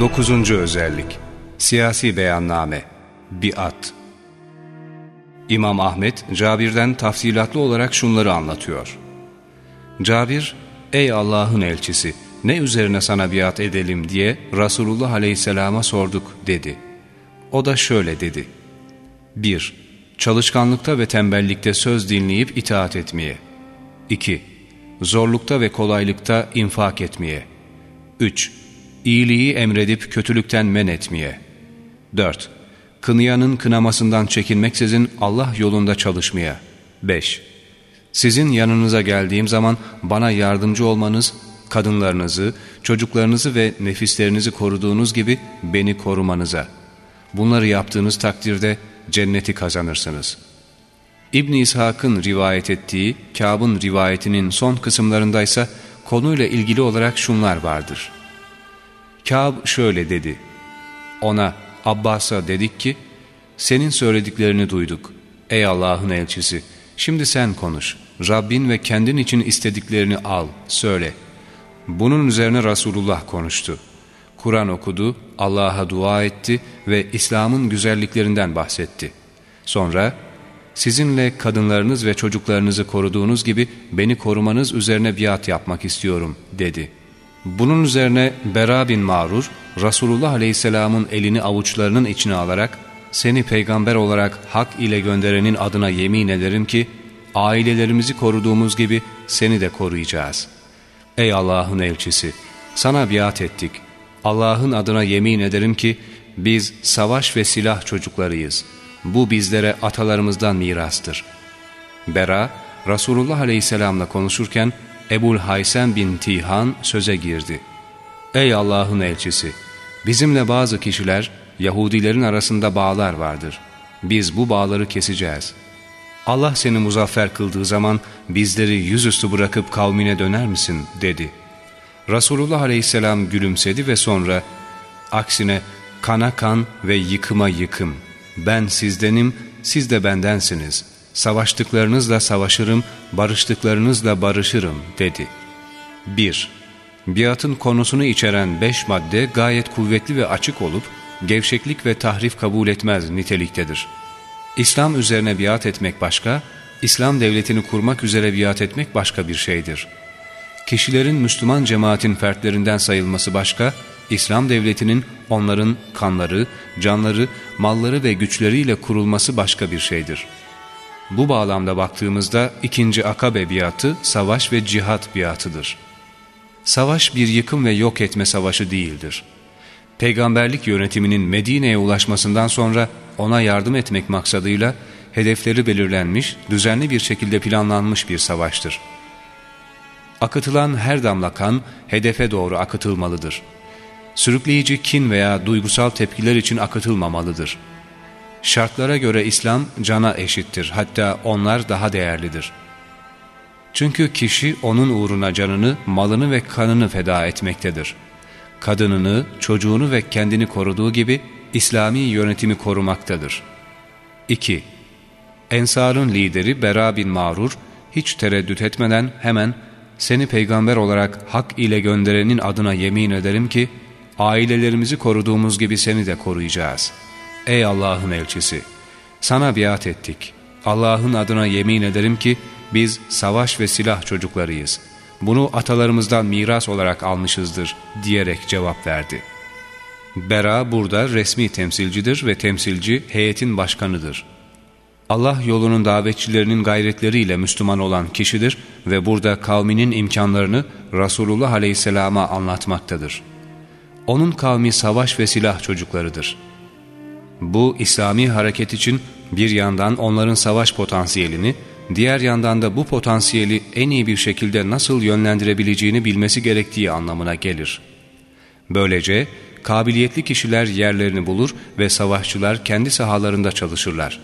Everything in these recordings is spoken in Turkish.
Dokuzuncu özellik Siyasi beyanname Biat İmam Ahmet, Cabir'den tafsilatlı olarak şunları anlatıyor. Cabir, ''Ey Allah'ın elçisi, ne üzerine sana biat edelim?'' diye Resulullah Aleyhisselam'a sorduk dedi. O da şöyle dedi. 1. Çalışkanlıkta ve tembellikte söz dinleyip itaat etmeye. 2. Zorlukta ve kolaylıkta infak etmeye. 3 iyiliği emredip kötülükten men etmeye. 4. Kınayanın kınamasından çekinmeksizin Allah yolunda çalışmaya. 5. Sizin yanınıza geldiğim zaman bana yardımcı olmanız, kadınlarınızı, çocuklarınızı ve nefislerinizi koruduğunuz gibi beni korumanıza. Bunları yaptığınız takdirde cenneti kazanırsınız. İbn İshak'ın rivayet ettiği, Kâb'ın rivayetinin son kısımlarındaysa konuyla ilgili olarak şunlar vardır.'' Kâb şöyle dedi. Ona Abbas'a dedik ki, senin söylediklerini duyduk. Ey Allah'ın elçisi, şimdi sen konuş. Rabbin ve kendin için istediklerini al, söyle. Bunun üzerine Resulullah konuştu. Kur'an okudu, Allah'a dua etti ve İslam'ın güzelliklerinden bahsetti. Sonra, sizinle kadınlarınız ve çocuklarınızı koruduğunuz gibi beni korumanız üzerine biat yapmak istiyorum, dedi.'' Bunun üzerine Bera bin Marur, Resulullah Aleyhisselam'ın elini avuçlarının içine alarak, seni peygamber olarak hak ile gönderenin adına yemin ederim ki, ailelerimizi koruduğumuz gibi seni de koruyacağız. Ey Allah'ın elçisi! Sana biat ettik. Allah'ın adına yemin ederim ki, biz savaş ve silah çocuklarıyız. Bu bizlere atalarımızdan mirastır. Bera, Resulullah Aleyhisselam'la konuşurken, Ebul Haysem bin Tihan söze girdi. Ey Allah'ın elçisi! Bizimle bazı kişiler, Yahudilerin arasında bağlar vardır. Biz bu bağları keseceğiz. Allah seni muzaffer kıldığı zaman bizleri yüzüstü bırakıp kavmine döner misin? dedi. Resulullah aleyhisselam gülümsedi ve sonra, aksine kana kan ve yıkıma yıkım. Ben sizdenim, siz de bendensiniz. Savaştıklarınızla savaşırım, barıştıklarınızla barışırım dedi. 1. Biatın konusunu içeren beş madde gayet kuvvetli ve açık olup, gevşeklik ve tahrif kabul etmez niteliktedir. İslam üzerine biat etmek başka, İslam devletini kurmak üzere biat etmek başka bir şeydir. Kişilerin Müslüman cemaatin fertlerinden sayılması başka, İslam devletinin onların kanları, canları, malları ve güçleriyle kurulması başka bir şeydir.'' Bu bağlamda baktığımızda ikinci akabe biatı savaş ve cihat biatıdır. Savaş bir yıkım ve yok etme savaşı değildir. Peygamberlik yönetiminin Medine'ye ulaşmasından sonra ona yardım etmek maksadıyla hedefleri belirlenmiş, düzenli bir şekilde planlanmış bir savaştır. Akıtılan her damla kan hedefe doğru akıtılmalıdır. Sürükleyici kin veya duygusal tepkiler için akıtılmamalıdır.'' Şartlara göre İslam cana eşittir hatta onlar daha değerlidir. Çünkü kişi onun uğruna canını, malını ve kanını feda etmektedir. Kadınını, çocuğunu ve kendini koruduğu gibi İslami yönetimi korumaktadır. 2. Ensar'ın lideri Bera bin Marur hiç tereddüt etmeden hemen seni peygamber olarak hak ile gönderenin adına yemin ederim ki ailelerimizi koruduğumuz gibi seni de koruyacağız.'' Ey Allah'ın elçisi! Sana biat ettik. Allah'ın adına yemin ederim ki biz savaş ve silah çocuklarıyız. Bunu atalarımızdan miras olarak almışızdır diyerek cevap verdi. Bera burada resmi temsilcidir ve temsilci heyetin başkanıdır. Allah yolunun davetçilerinin gayretleriyle Müslüman olan kişidir ve burada kavminin imkanlarını Resulullah Aleyhisselam'a anlatmaktadır. Onun kavmi savaş ve silah çocuklarıdır.'' Bu İslami hareket için bir yandan onların savaş potansiyelini, diğer yandan da bu potansiyeli en iyi bir şekilde nasıl yönlendirebileceğini bilmesi gerektiği anlamına gelir. Böylece kabiliyetli kişiler yerlerini bulur ve savaşçılar kendi sahalarında çalışırlar.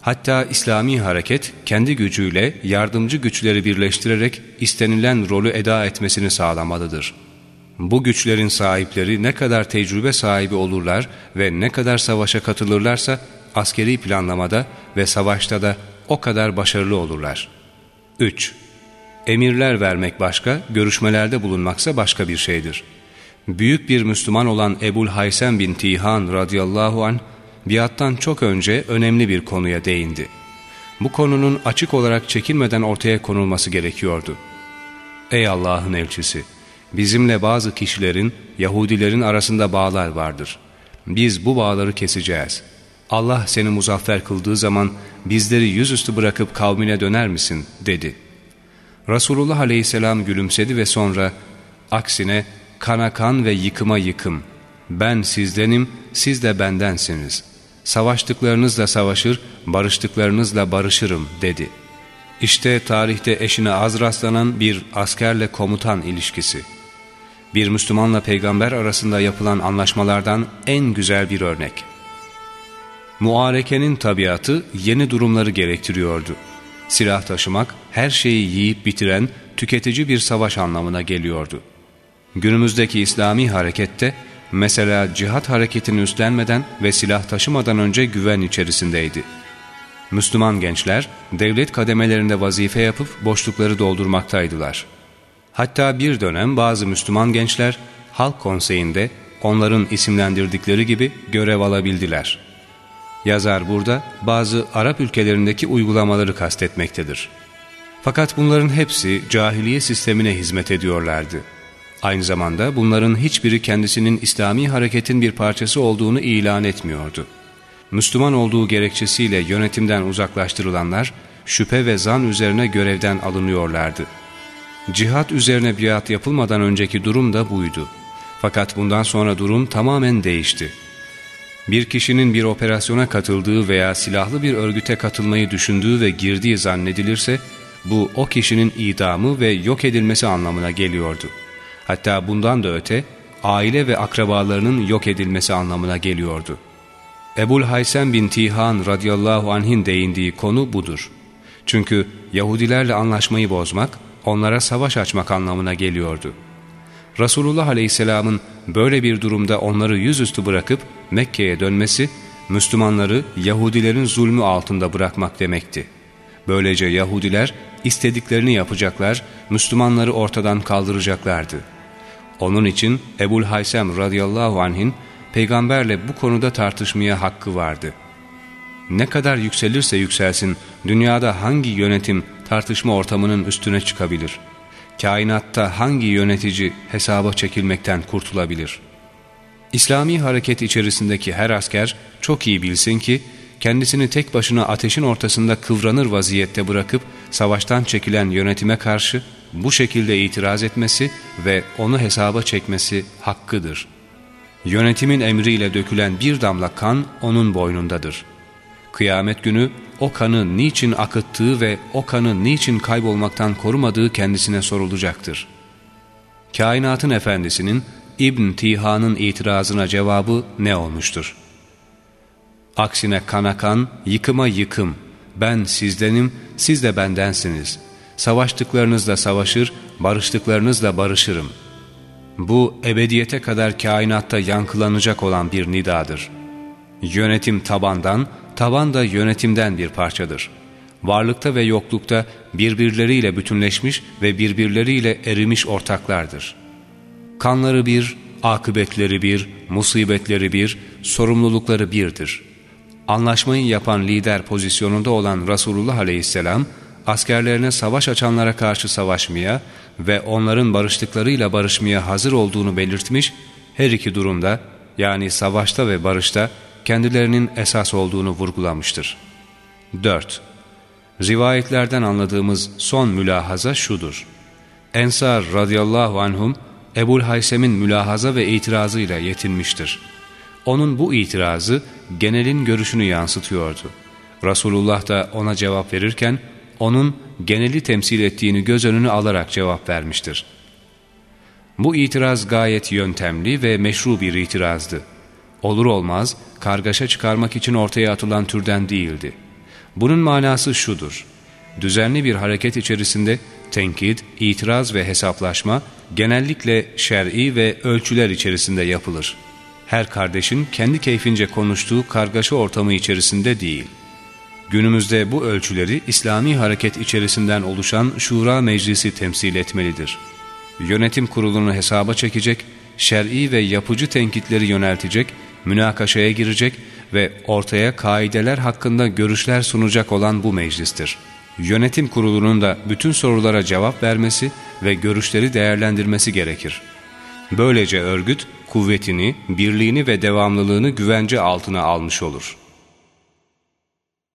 Hatta İslami hareket kendi gücüyle yardımcı güçleri birleştirerek istenilen rolü eda etmesini sağlamalıdır.'' Bu güçlerin sahipleri ne kadar tecrübe sahibi olurlar ve ne kadar savaşa katılırlarsa askeri planlamada ve savaşta da o kadar başarılı olurlar. 3. Emirler vermek başka, görüşmelerde bulunmaksa başka bir şeydir. Büyük bir Müslüman olan Ebul Haysem bin Tihan radıyallahu an biattan çok önce önemli bir konuya değindi. Bu konunun açık olarak çekilmeden ortaya konulması gerekiyordu. Ey Allah'ın elçisi! Bizimle bazı kişilerin, Yahudilerin arasında bağlar vardır. Biz bu bağları keseceğiz. Allah seni muzaffer kıldığı zaman bizleri yüzüstü bırakıp kavmine döner misin? dedi. Resulullah aleyhisselam gülümsedi ve sonra aksine kana kan ve yıkıma yıkım. Ben sizdenim, siz de bendensiniz. Savaştıklarınızla savaşır, barıştıklarınızla barışırım dedi. İşte tarihte eşine az rastlanan bir askerle komutan ilişkisi. Bir Müslümanla peygamber arasında yapılan anlaşmalardan en güzel bir örnek. Muarekenin tabiatı yeni durumları gerektiriyordu. Silah taşımak her şeyi yiyip bitiren tüketici bir savaş anlamına geliyordu. Günümüzdeki İslami harekette mesela cihat hareketini üstlenmeden ve silah taşımadan önce güven içerisindeydi. Müslüman gençler devlet kademelerinde vazife yapıp boşlukları doldurmaktaydılar. Hatta bir dönem bazı Müslüman gençler halk konseyinde onların isimlendirdikleri gibi görev alabildiler. Yazar burada bazı Arap ülkelerindeki uygulamaları kastetmektedir. Fakat bunların hepsi cahiliye sistemine hizmet ediyorlardı. Aynı zamanda bunların hiçbiri kendisinin İslami hareketin bir parçası olduğunu ilan etmiyordu. Müslüman olduğu gerekçesiyle yönetimden uzaklaştırılanlar şüphe ve zan üzerine görevden alınıyorlardı. Cihat üzerine biat yapılmadan önceki durum da buydu. Fakat bundan sonra durum tamamen değişti. Bir kişinin bir operasyona katıldığı veya silahlı bir örgüte katılmayı düşündüğü ve girdiği zannedilirse, bu o kişinin idamı ve yok edilmesi anlamına geliyordu. Hatta bundan da öte, aile ve akrabalarının yok edilmesi anlamına geliyordu. Ebul Haysem bin Tihan radıyallahu anh'in değindiği konu budur. Çünkü Yahudilerle anlaşmayı bozmak, onlara savaş açmak anlamına geliyordu. Resulullah aleyhisselamın böyle bir durumda onları yüzüstü bırakıp Mekke'ye dönmesi, Müslümanları Yahudilerin zulmü altında bırakmak demekti. Böylece Yahudiler istediklerini yapacaklar, Müslümanları ortadan kaldıracaklardı. Onun için Ebul Haysem radıyallahu anh'in peygamberle bu konuda tartışmaya hakkı vardı. Ne kadar yükselirse yükselsin, dünyada hangi yönetim tartışma ortamının üstüne çıkabilir? Kainatta hangi yönetici hesaba çekilmekten kurtulabilir? İslami hareket içerisindeki her asker çok iyi bilsin ki, kendisini tek başına ateşin ortasında kıvranır vaziyette bırakıp savaştan çekilen yönetime karşı bu şekilde itiraz etmesi ve onu hesaba çekmesi hakkıdır. Yönetimin emriyle dökülen bir damla kan onun boynundadır. Kıyamet günü o kanı niçin akıttığı ve o kanı niçin kaybolmaktan korumadığı kendisine sorulacaktır. Kainatın efendisinin İbn Tiha'nın itirazına cevabı ne olmuştur? Aksine kana kan, yıkıma yıkım, ben sizdenim, siz de bendensiniz. Savaştıklarınızla savaşır, barıştıklarınızla barışırım. Bu ebediyete kadar kainatta yankılanacak olan bir nidadır. Yönetim tabandan, taban da yönetimden bir parçadır. Varlıkta ve yoklukta birbirleriyle bütünleşmiş ve birbirleriyle erimiş ortaklardır. Kanları bir, akıbetleri bir, musibetleri bir, sorumlulukları birdir. Anlaşmayı yapan lider pozisyonunda olan Resulullah Aleyhisselam, askerlerine savaş açanlara karşı savaşmaya ve onların barıştıklarıyla barışmaya hazır olduğunu belirtmiş, her iki durumda yani savaşta ve barışta kendilerinin esas olduğunu vurgulamıştır. 4. Rivayetlerden anladığımız son mülahaza şudur. Ensar radıyallahu anhum Ebul Haysem'in mülahaza ve itirazıyla yetinmiştir. Onun bu itirazı genelin görüşünü yansıtıyordu. Resulullah da ona cevap verirken onun geneli temsil ettiğini göz önüne alarak cevap vermiştir. Bu itiraz gayet yöntemli ve meşru bir itirazdı. Olur olmaz kargaşa çıkarmak için ortaya atılan türden değildi. Bunun manası şudur. Düzenli bir hareket içerisinde tenkit, itiraz ve hesaplaşma genellikle şer'i ve ölçüler içerisinde yapılır. Her kardeşin kendi keyfince konuştuğu kargaşa ortamı içerisinde değil. Günümüzde bu ölçüleri İslami hareket içerisinden oluşan Şura Meclisi temsil etmelidir. Yönetim kurulunu hesaba çekecek, şer'i ve yapıcı tenkitleri yöneltecek, münakaşaya girecek ve ortaya kaideler hakkında görüşler sunacak olan bu meclistir. Yönetim kurulunun da bütün sorulara cevap vermesi ve görüşleri değerlendirmesi gerekir. Böylece örgüt kuvvetini, birliğini ve devamlılığını güvence altına almış olur.''